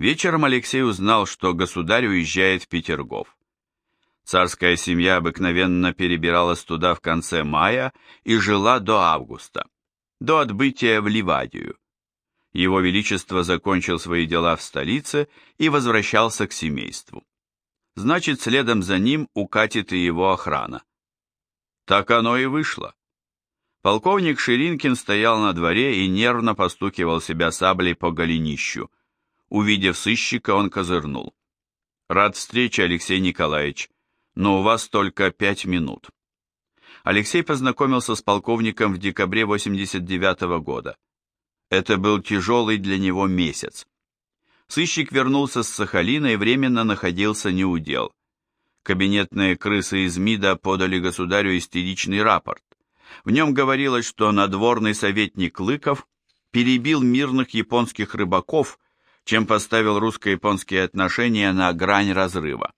Вечером Алексей узнал, что государь уезжает в Петергоф. Царская семья обыкновенно перебиралась туда в конце мая и жила до августа, до отбытия в Ливадию. Его Величество закончил свои дела в столице и возвращался к семейству. Значит, следом за ним укатит и его охрана. Так оно и вышло. Полковник Ширинкин стоял на дворе и нервно постукивал себя саблей по голенищу. Увидев сыщика, он козырнул. «Рад встрече, Алексей Николаевич, но у вас только пять минут». Алексей познакомился с полковником в декабре 89 -го года. Это был тяжелый для него месяц. Сыщик вернулся с Сахалина и временно находился неудел. Кабинетные крысы из МИДа подали государю истеричный рапорт. В нем говорилось, что надворный советник Лыков перебил мирных японских рыбаков, чем поставил русско-японские отношения на грань разрыва.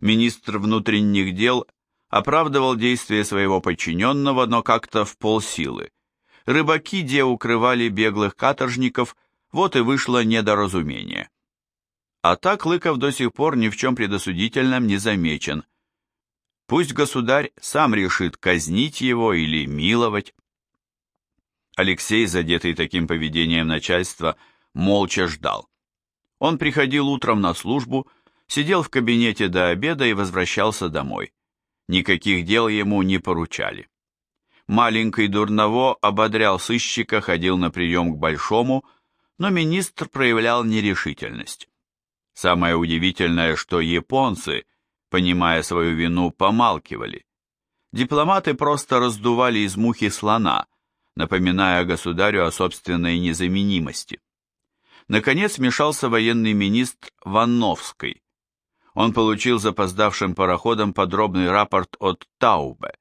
Министр внутренних дел оправдывал действия своего подчиненного, но как-то в полсилы. Рыбаки где укрывали беглых каторжников, вот и вышло недоразумение. А так Лыков до сих пор ни в чем предосудительном не замечен. Пусть государь сам решит, казнить его или миловать. Алексей, задетый таким поведением начальства, молча ждал. Он приходил утром на службу, сидел в кабинете до обеда и возвращался домой. Никаких дел ему не поручали. Маленький Дурново ободрял сыщика, ходил на прием к Большому, но министр проявлял нерешительность. Самое удивительное, что японцы, понимая свою вину, помалкивали. Дипломаты просто раздували из мухи слона, напоминая государю о собственной незаменимости. Наконец вмешался военный министр Ванновский. Он получил запоздавшим пароходом подробный рапорт от Таубе.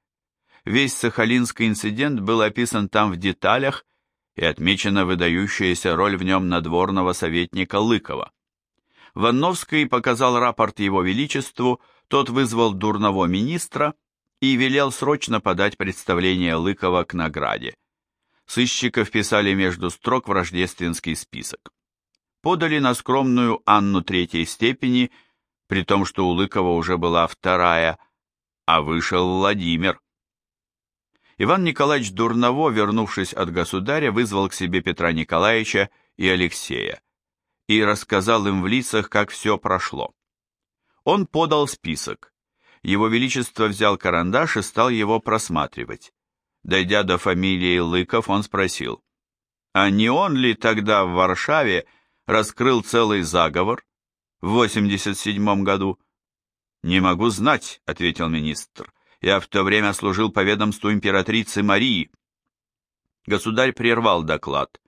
Весь сахалинский инцидент был описан там в деталях и отмечена выдающаяся роль в нем надворного советника Лыкова. Ванновский показал рапорт его величеству, тот вызвал дурного министра и велел срочно подать представление Лыкова к награде. Сыщиков писали между строк в рождественский список. Подали на скромную Анну третьей степени, при том, что у Лыкова уже была вторая, а вышел Владимир. Иван Николаевич Дурново, вернувшись от государя, вызвал к себе Петра Николаевича и Алексея и рассказал им в лицах, как все прошло. Он подал список. Его Величество взял карандаш и стал его просматривать. Дойдя до фамилии Лыков, он спросил, а не он ли тогда в Варшаве раскрыл целый заговор в 87 году? «Не могу знать», — ответил министр. Я в то время служил по ведомству императрицы Марии. Государь прервал доклад.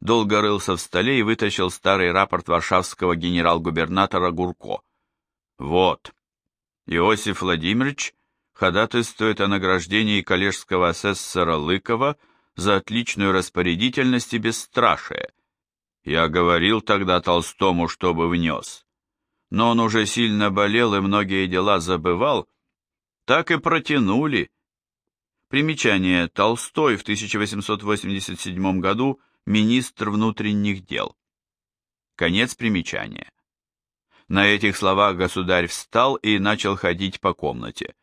Долго рылся в столе и вытащил старый рапорт варшавского генерал-губернатора Гурко. Вот. Иосиф Владимирович ходатайствует о награждении коллежского асессора Лыкова за отличную распорядительность и бесстрашие. Я говорил тогда Толстому, чтобы внес. Но он уже сильно болел и многие дела забывал, так и протянули. Примечание. Толстой в 1887 году министр внутренних дел. Конец примечания. На этих словах государь встал и начал ходить по комнате.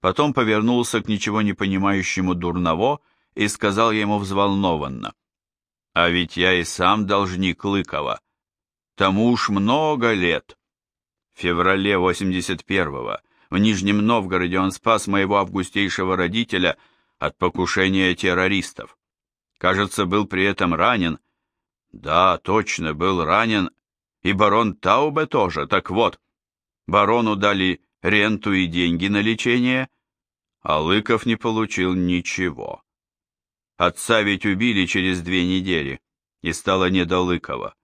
Потом повернулся к ничего не понимающему Дурново и сказал ему взволнованно. «А ведь я и сам должник Лыкова. Тому уж много лет». В феврале 81-го в Нижнем Новгороде он спас моего августейшего родителя от покушения террористов. Кажется, был при этом ранен. Да, точно, был ранен. И барон Таубе тоже. Так вот, барону дали ренту и деньги на лечение, а Лыков не получил ничего. Отца ведь убили через две недели, и стало не до Лыкова.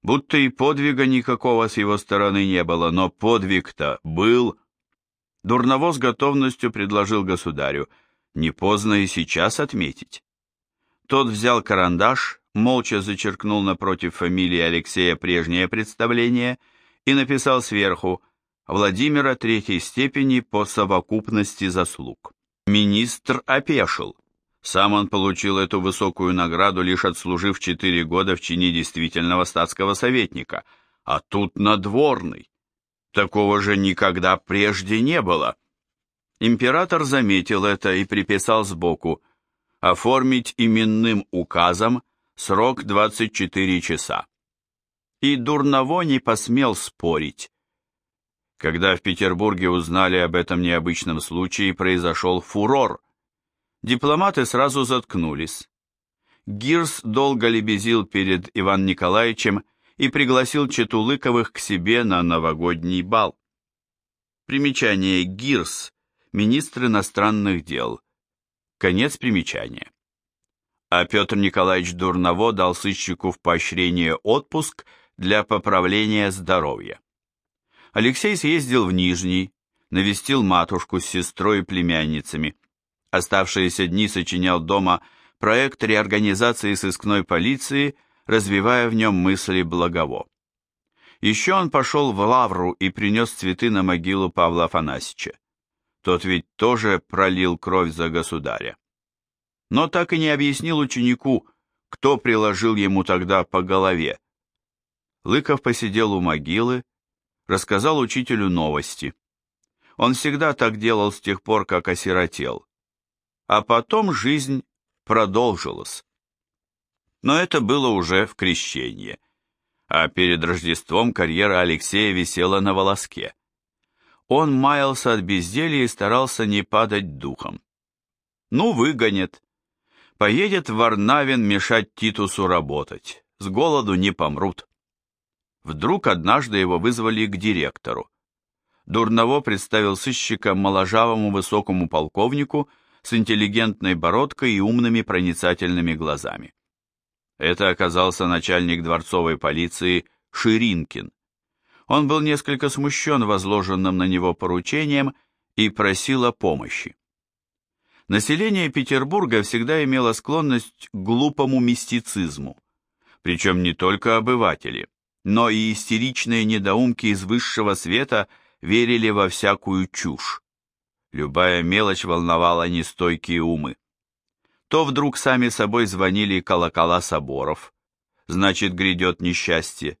Будто и подвига никакого с его стороны не было, но подвиг-то был. Дурново с готовностью предложил государю, не поздно и сейчас отметить. Тот взял карандаш, молча зачеркнул напротив фамилии Алексея прежнее представление и написал сверху Владимира третьей степени по совокупности заслуг. Министр опешил. Сам он получил эту высокую награду, лишь отслужив четыре года в чине действительного статского советника, а тут надворный. Такого же никогда прежде не было. Император заметил это и приписал сбоку оформить именным указом срок 24 часа. И Дурново не посмел спорить. Когда в Петербурге узнали об этом необычном случае, произошел фурор. Дипломаты сразу заткнулись. Гирс долго лебезил перед Иван Николаевичем и пригласил Четулыковых к себе на новогодний бал. Примечание Гирс, министр иностранных дел. Конец примечания. А Петр Николаевич Дурново дал сыщику в поощрение отпуск для поправления здоровья. Алексей съездил в Нижний, навестил матушку с сестрой и племянницами. Оставшиеся дни сочинял дома проект реорганизации сыскной полиции развивая в нем мысли Благово. Еще он пошел в Лавру и принес цветы на могилу Павла Афанасьевича. Тот ведь тоже пролил кровь за государя. Но так и не объяснил ученику, кто приложил ему тогда по голове. Лыков посидел у могилы, рассказал учителю новости. Он всегда так делал с тех пор, как осиротел. А потом жизнь продолжилась но это было уже в крещенье. А перед Рождеством карьера Алексея висела на волоске. Он маялся от безделья и старался не падать духом. Ну, выгонят. Поедет в Варнавин мешать Титусу работать. С голоду не помрут. Вдруг однажды его вызвали к директору. Дурново представил сыщика моложавому высокому полковнику с интеллигентной бородкой и умными проницательными глазами. Это оказался начальник дворцовой полиции Ширинкин. Он был несколько смущен возложенным на него поручением и просил о помощи. Население Петербурга всегда имело склонность к глупому мистицизму, причем не только обыватели, но и истеричные недоумки из высшего света верили во всякую чушь. Любая мелочь волновала нестойкие умы. То вдруг сами собой звонили колокола соборов, значит, грядет несчастье.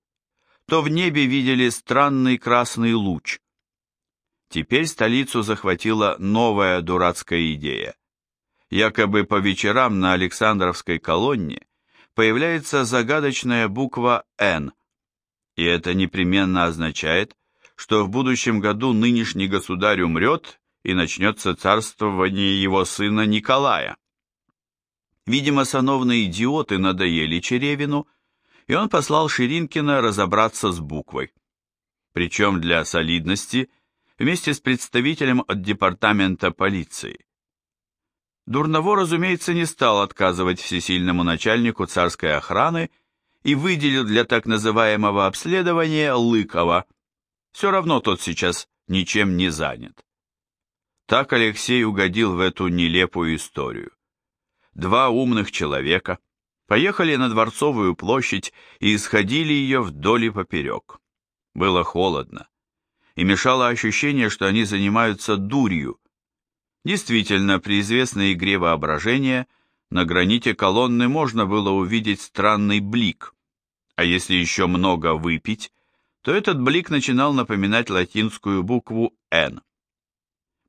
То в небе видели странный красный луч. Теперь столицу захватила новая дурацкая идея. Якобы по вечерам на Александровской колонне появляется загадочная буква «Н», и это непременно означает, что в будущем году нынешний государь умрет и начнется царствование его сына Николая. Видимо, сановные идиоты надоели Черевину, и он послал Ширинкина разобраться с буквой. Причем для солидности вместе с представителем от департамента полиции. Дурново, разумеется, не стал отказывать всесильному начальнику царской охраны и выделил для так называемого обследования Лыкова. Все равно тот сейчас ничем не занят. Так Алексей угодил в эту нелепую историю два умных человека поехали на Дворцовую площадь и исходили ее вдоль и поперек. Было холодно, и мешало ощущение, что они занимаются дурью. Действительно, при известной игре воображения на граните колонны можно было увидеть странный блик, а если еще много выпить, то этот блик начинал напоминать латинскую букву «Н».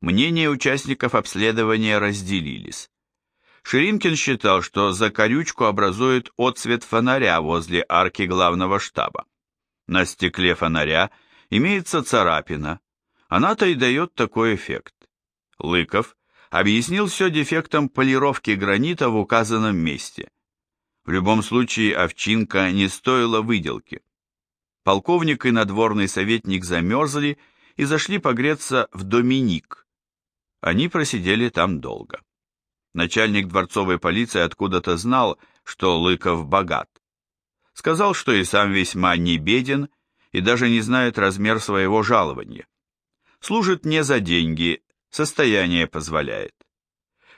Мнения участников обследования разделились. Ширинкин считал, что закорючку образует отсвет фонаря возле арки главного штаба. На стекле фонаря имеется царапина, она-то и дает такой эффект. Лыков объяснил все дефектом полировки гранита в указанном месте. В любом случае овчинка не стоила выделки. Полковник и надворный советник замерзли и зашли погреться в Доминик. Они просидели там долго. Начальник дворцовой полиции откуда-то знал, что Лыков богат. Сказал, что и сам весьма не беден и даже не знает размер своего жалования. Служит не за деньги, состояние позволяет.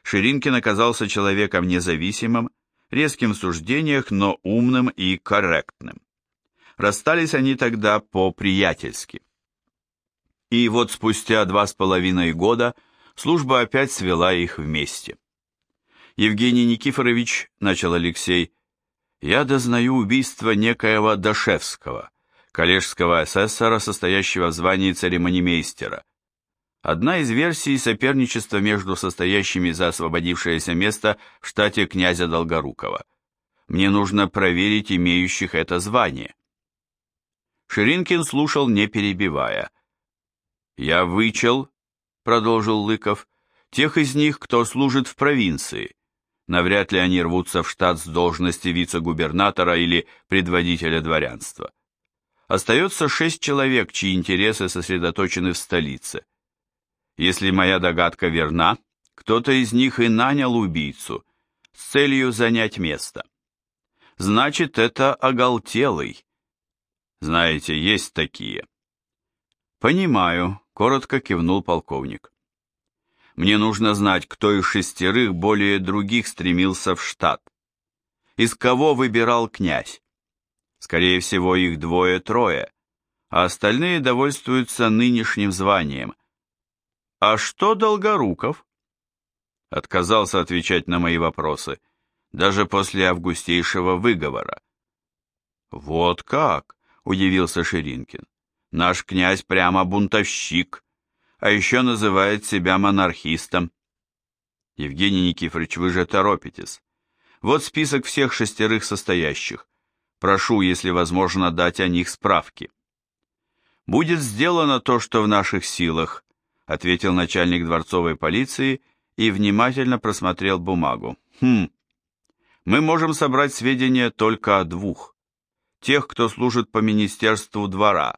Ширинкин оказался человеком независимым, резким в суждениях, но умным и корректным. Расстались они тогда по-приятельски. И вот спустя два с половиной года служба опять свела их вместе. Евгений Никифорович, начал Алексей, я дознаю убийство некоего Дашевского, коллежского асессора, состоящего в звании церемонимейстера. Одна из версий соперничества между состоящими за освободившееся место в штате князя Долгорукова. Мне нужно проверить имеющих это звание. Ширинкин слушал, не перебивая. «Я вычел», — продолжил Лыков, — «тех из них, кто служит в провинции. Навряд ли они рвутся в штат с должности вице-губернатора или предводителя дворянства. Остается шесть человек, чьи интересы сосредоточены в столице. Если моя догадка верна, кто-то из них и нанял убийцу с целью занять место. Значит, это оголтелый. Знаете, есть такие. Понимаю, коротко кивнул полковник. Мне нужно знать, кто из шестерых более других стремился в штат. Из кого выбирал князь? Скорее всего, их двое-трое, а остальные довольствуются нынешним званием, «А что Долгоруков?» Отказался отвечать на мои вопросы, даже после августейшего выговора. «Вот как?» — удивился Ширинкин. «Наш князь прямо бунтовщик, а еще называет себя монархистом». «Евгений Никифорович, вы же торопитесь. Вот список всех шестерых состоящих. Прошу, если возможно, дать о них справки». «Будет сделано то, что в наших силах», ответил начальник дворцовой полиции и внимательно просмотрел бумагу. Хм. Мы можем собрать сведения только о двух. Тех, кто служит по министерству двора,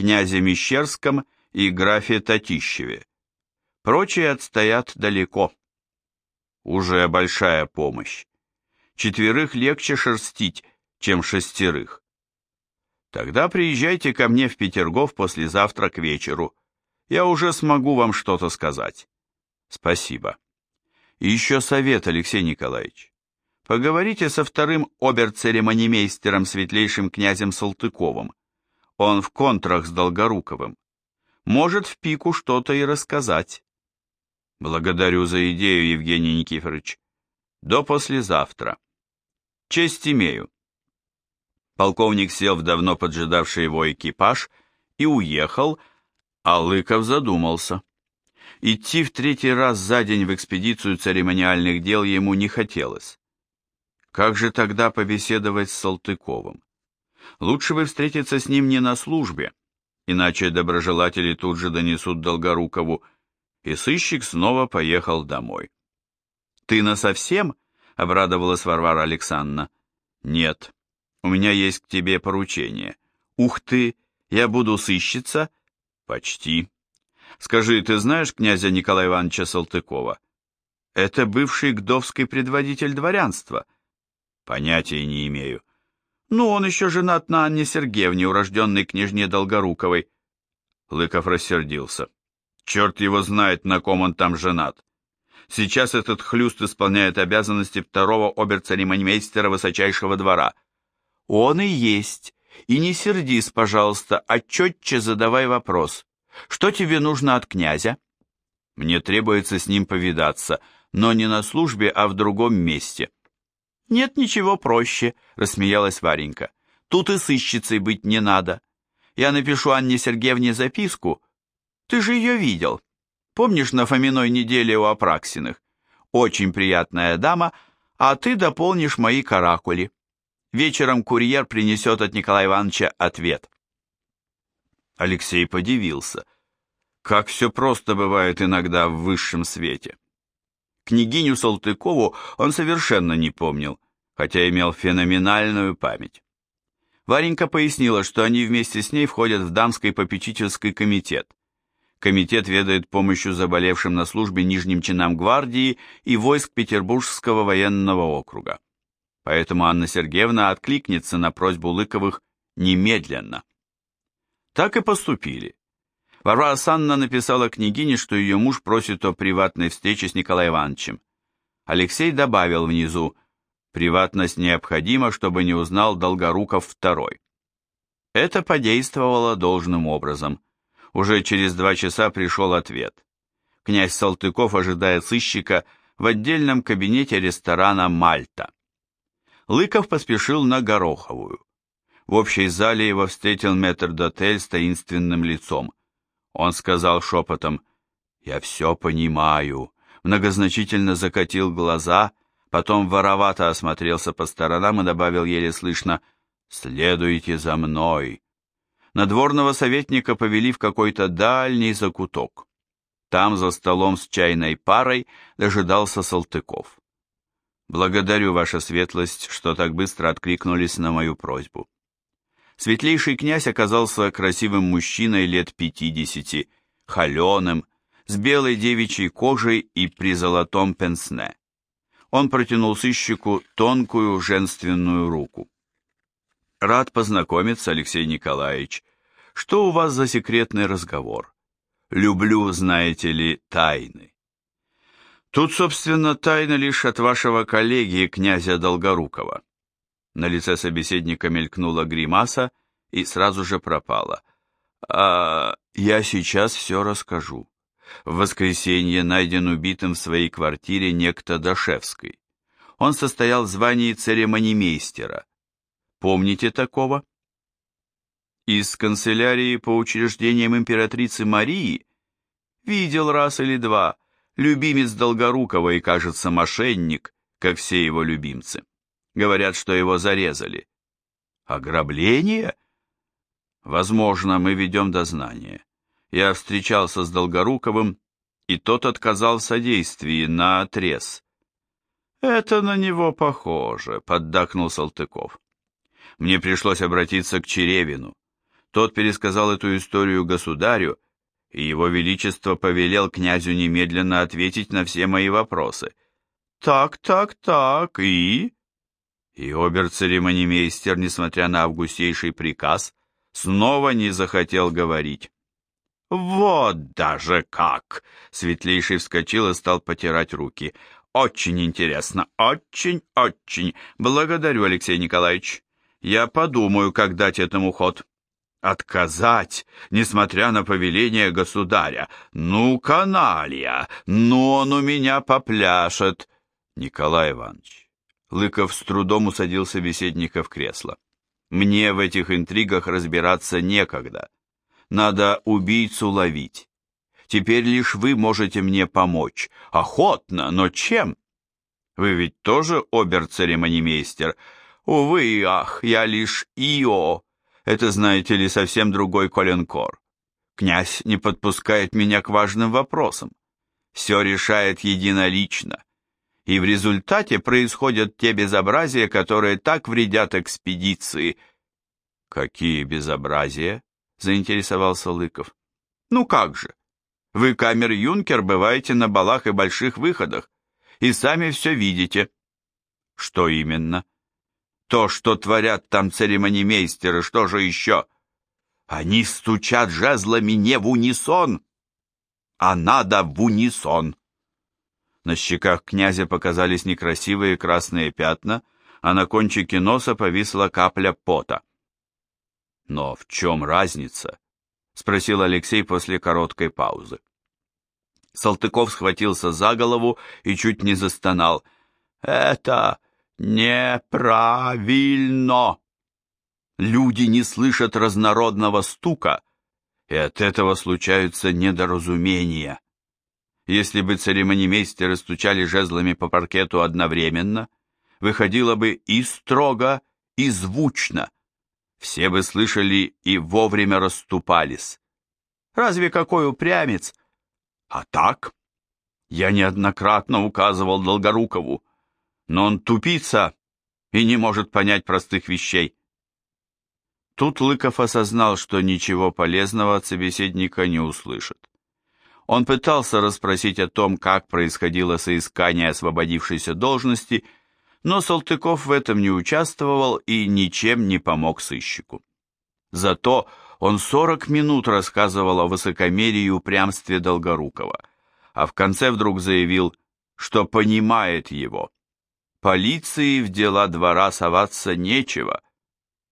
князе Мещерском и графе Татищеве. Прочие отстоят далеко. Уже большая помощь. Четверых легче шерстить, чем шестерых. Тогда приезжайте ко мне в Петергоф послезавтра к вечеру я уже смогу вам что-то сказать. Спасибо. И еще совет, Алексей Николаевич. Поговорите со вторым обер-церемонимейстером светлейшим князем Салтыковым. Он в контрах с Долгоруковым. Может в пику что-то и рассказать. Благодарю за идею, Евгений Никифорович. До послезавтра. Честь имею. Полковник сел в давно поджидавший его экипаж и уехал, а Лыков задумался. Идти в третий раз за день в экспедицию церемониальных дел ему не хотелось. Как же тогда побеседовать с Салтыковым? Лучше бы встретиться с ним не на службе, иначе доброжелатели тут же донесут Долгорукову, и сыщик снова поехал домой. «Ты насовсем?» — обрадовалась Варвара Александровна. «Нет, у меня есть к тебе поручение. Ух ты, я буду сыщица Почти. Скажи, ты знаешь князя Николая Ивановича Салтыкова? Это бывший гдовский предводитель дворянства. Понятия не имею. Ну, он еще женат на Анне Сергеевне, урожденной княжне Долгоруковой. Лыков рассердился. Черт его знает, на ком он там женат. Сейчас этот хлюст исполняет обязанности второго обер-церемонимейстера высочайшего двора. Он и есть и не сердись, пожалуйста, а четче задавай вопрос. Что тебе нужно от князя? Мне требуется с ним повидаться, но не на службе, а в другом месте. Нет ничего проще, рассмеялась Варенька. Тут и сыщицей быть не надо. Я напишу Анне Сергеевне записку. Ты же ее видел. Помнишь на Фоминой неделе у Апраксиных? Очень приятная дама, а ты дополнишь мои каракули. Вечером курьер принесет от Николая Ивановича ответ. Алексей подивился. Как все просто бывает иногда в высшем свете. Княгиню Салтыкову он совершенно не помнил, хотя имел феноменальную память. Варенька пояснила, что они вместе с ней входят в дамский попечительский комитет. Комитет ведает помощью заболевшим на службе нижним чинам гвардии и войск Петербургского военного округа поэтому Анна Сергеевна откликнется на просьбу Лыковых немедленно. Так и поступили. Варвара Санна написала княгине, что ее муж просит о приватной встрече с Николаем Ивановичем. Алексей добавил внизу, приватность необходима, чтобы не узнал Долгоруков второй. Это подействовало должным образом. Уже через два часа пришел ответ. Князь Салтыков ожидает сыщика в отдельном кабинете ресторана «Мальта». Лыков поспешил на Гороховую. В общей зале его встретил метрдотель с таинственным лицом. Он сказал шепотом «Я все понимаю», многозначительно закатил глаза, потом воровато осмотрелся по сторонам и добавил еле слышно «Следуйте за мной». Надворного советника повели в какой-то дальний закуток. Там за столом с чайной парой дожидался Салтыков. «Благодарю, ваша светлость, что так быстро откликнулись на мою просьбу». Светлейший князь оказался красивым мужчиной лет пятидесяти, холеным, с белой девичьей кожей и при золотом пенсне. Он протянул сыщику тонкую женственную руку. «Рад познакомиться, Алексей Николаевич. Что у вас за секретный разговор? Люблю, знаете ли, тайны». Тут, собственно, тайна лишь от вашего коллеги, князя Долгорукова. На лице собеседника мелькнула гримаса и сразу же пропала. А я сейчас все расскажу. В воскресенье найден убитым в своей квартире некто Дашевский. Он состоял в звании церемонимейстера. Помните такого? Из канцелярии по учреждениям императрицы Марии видел раз или два, любимец Долгорукова и, кажется, мошенник, как все его любимцы. Говорят, что его зарезали. Ограбление? Возможно, мы ведем дознание. Я встречался с Долгоруковым, и тот отказал в содействии на отрез. «Это на него похоже», — поддакнул Салтыков. Мне пришлось обратиться к Черевину. Тот пересказал эту историю государю, и его величество повелел князю немедленно ответить на все мои вопросы. «Так, так, так, и...» И обер-церемонимейстер, несмотря на августейший приказ, снова не захотел говорить. «Вот даже как!» Светлейший вскочил и стал потирать руки. «Очень интересно, очень-очень. Благодарю, Алексей Николаевич. Я подумаю, как дать этому ход». Отказать, несмотря на повеление государя. Ну, каналья, ну он у меня попляшет. Николай Иванович. Лыков с трудом усадил собеседника в кресло. Мне в этих интригах разбираться некогда. Надо убийцу ловить. Теперь лишь вы можете мне помочь. Охотно, но чем? Вы ведь тоже обер-церемонимейстер. Увы и ах, я лишь Ио. Это, знаете ли, совсем другой коленкор. Князь не подпускает меня к важным вопросам. Все решает единолично. И в результате происходят те безобразия, которые так вредят экспедиции. Какие безобразия? заинтересовался Лыков. Ну как же? Вы, камер-юнкер, бываете на балах и больших выходах, и сами все видите. Что именно? То, что творят там церемонимейстеры, что же еще? Они стучат жезлами не в унисон, а надо в унисон. На щеках князя показались некрасивые красные пятна, а на кончике носа повисла капля пота. «Но в чем разница?» — спросил Алексей после короткой паузы. Салтыков схватился за голову и чуть не застонал. «Это неправильно! Люди не слышат разнородного стука, и от этого случаются недоразумения. Если бы церемонимейстеры стучали жезлами по паркету одновременно, выходило бы и строго, и звучно — все бы слышали и вовремя расступались. Разве какой упрямец? А так? Я неоднократно указывал Долгорукову, но он тупица и не может понять простых вещей. Тут Лыков осознал, что ничего полезного от собеседника не услышит. Он пытался расспросить о том, как происходило соискание освободившейся должности, но Салтыков в этом не участвовал и ничем не помог сыщику. Зато он сорок минут рассказывал о высокомерии и упрямстве Долгорукова, а в конце вдруг заявил, что понимает его. Полиции в дела двора соваться нечего,